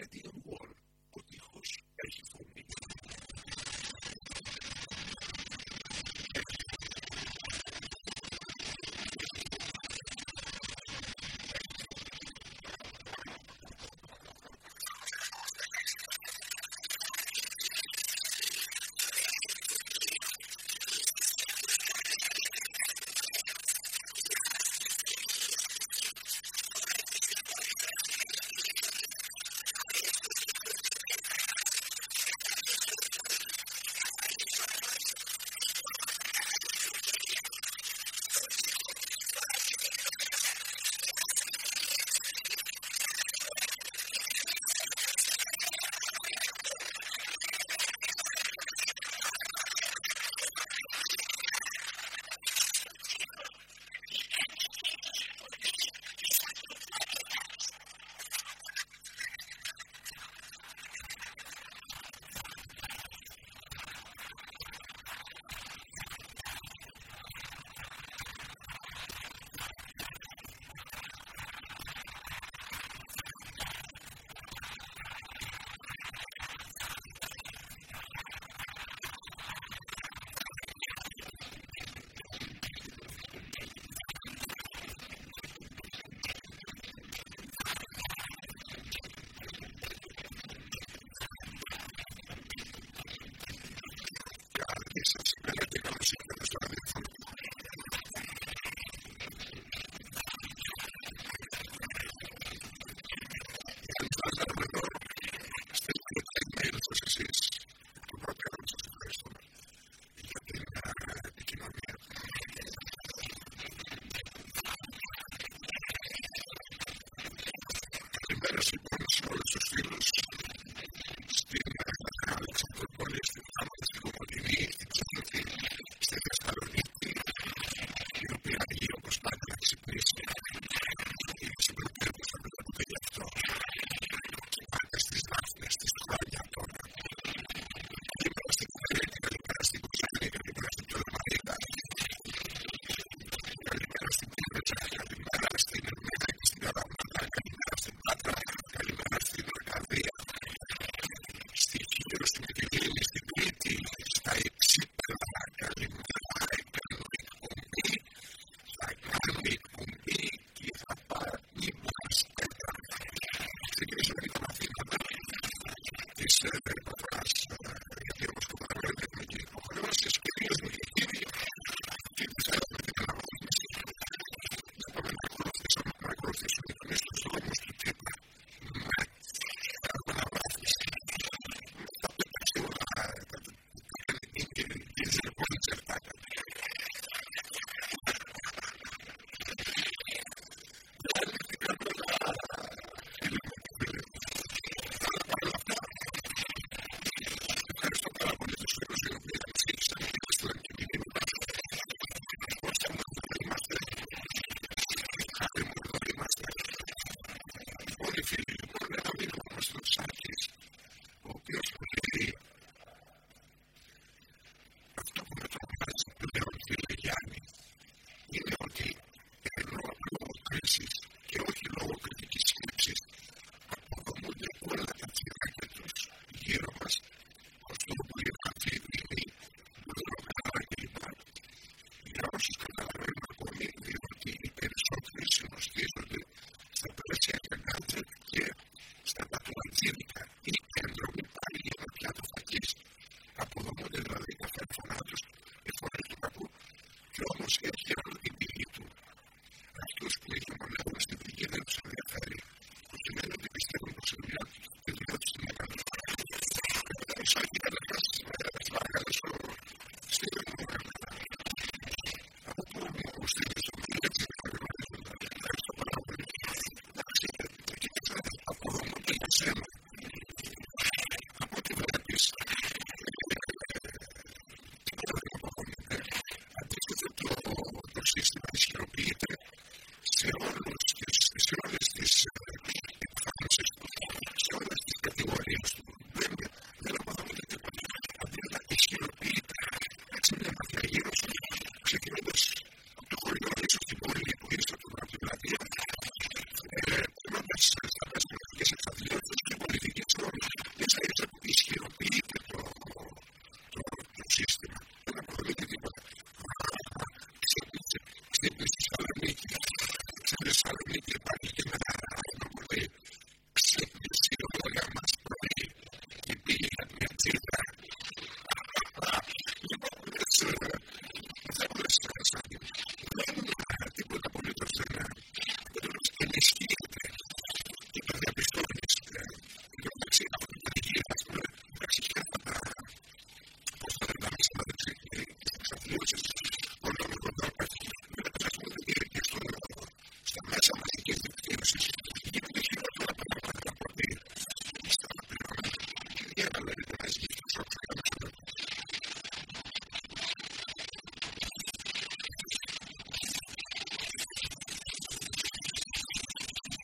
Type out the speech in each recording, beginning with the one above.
Καλημέρα στην Αρκαδία. de recibo.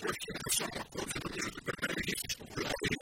που έχει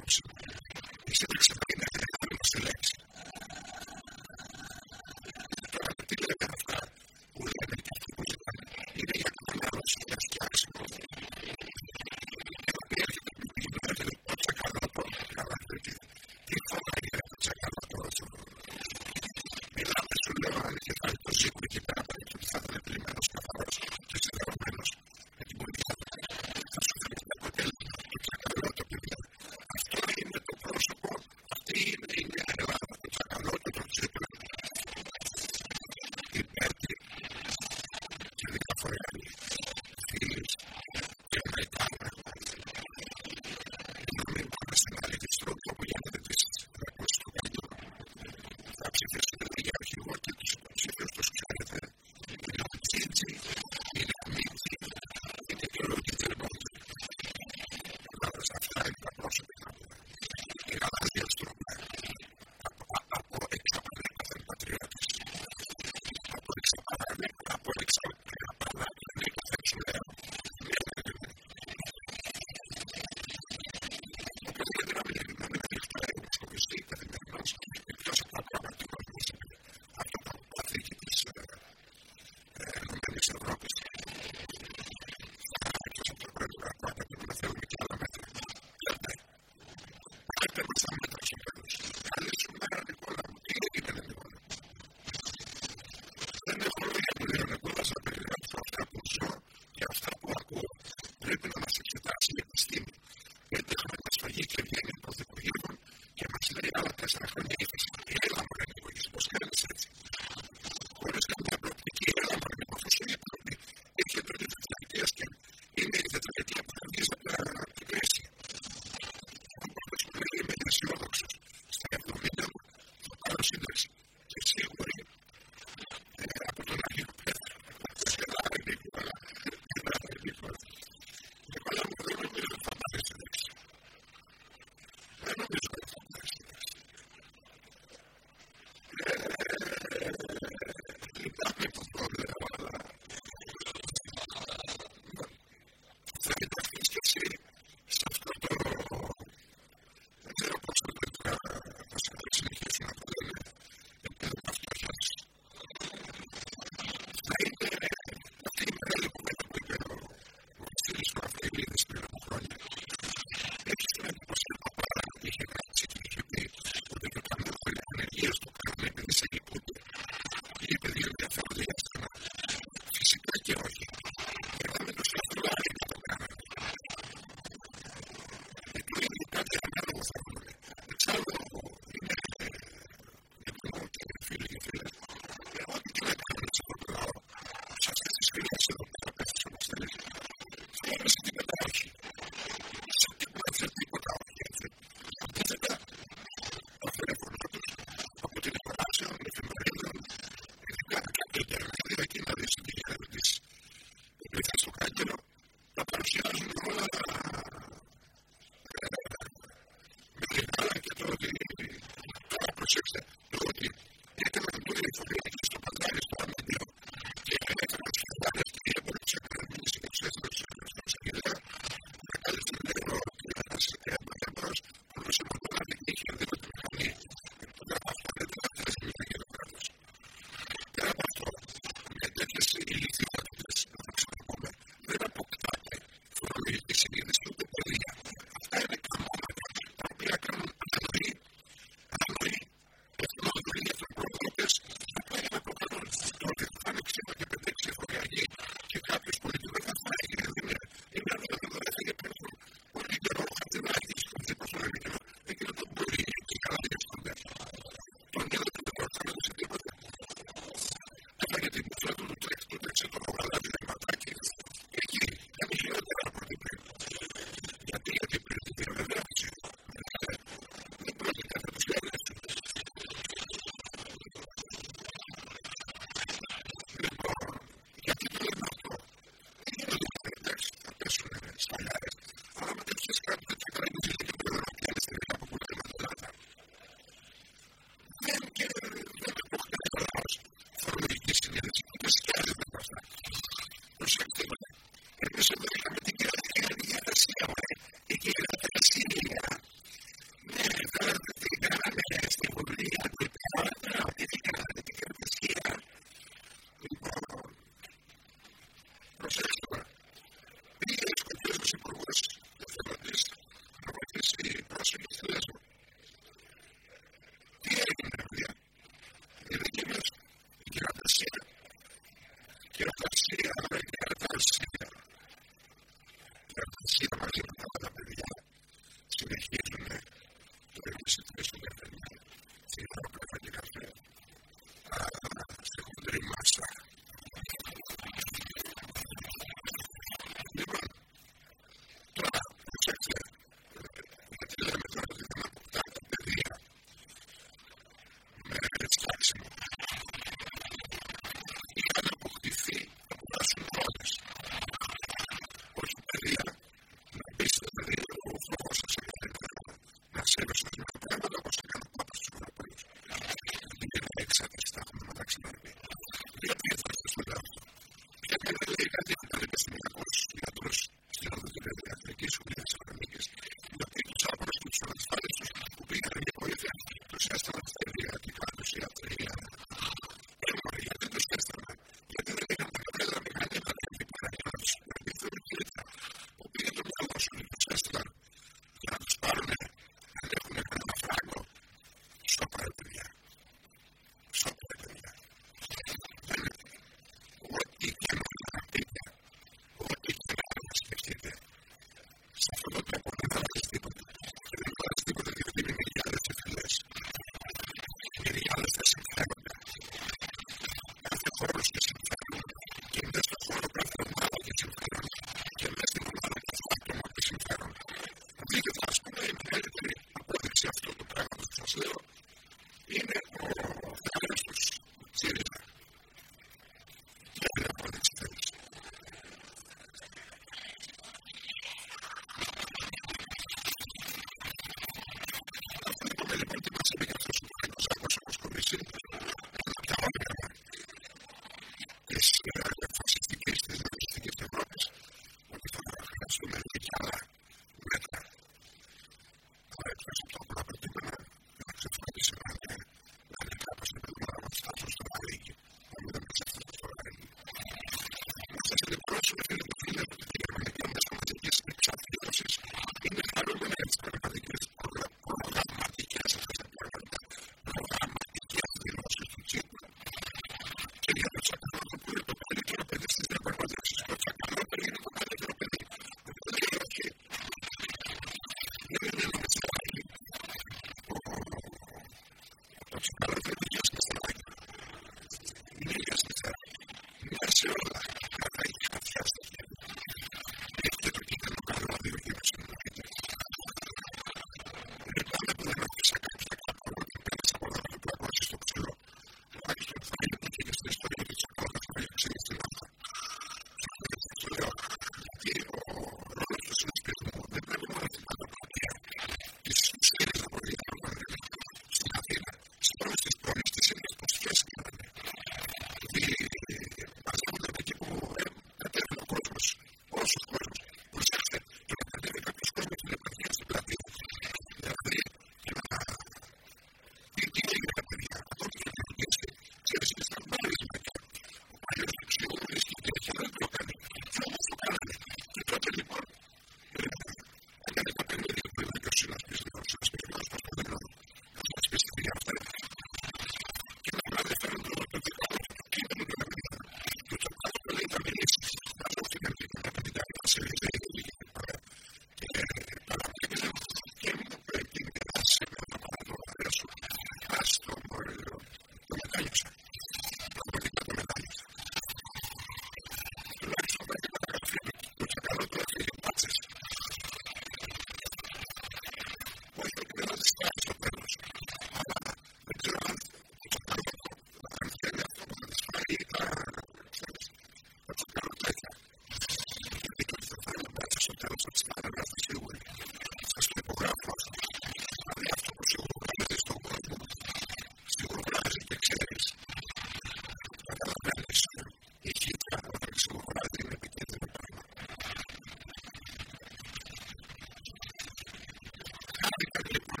because it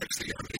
checks the garbage.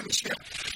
friendship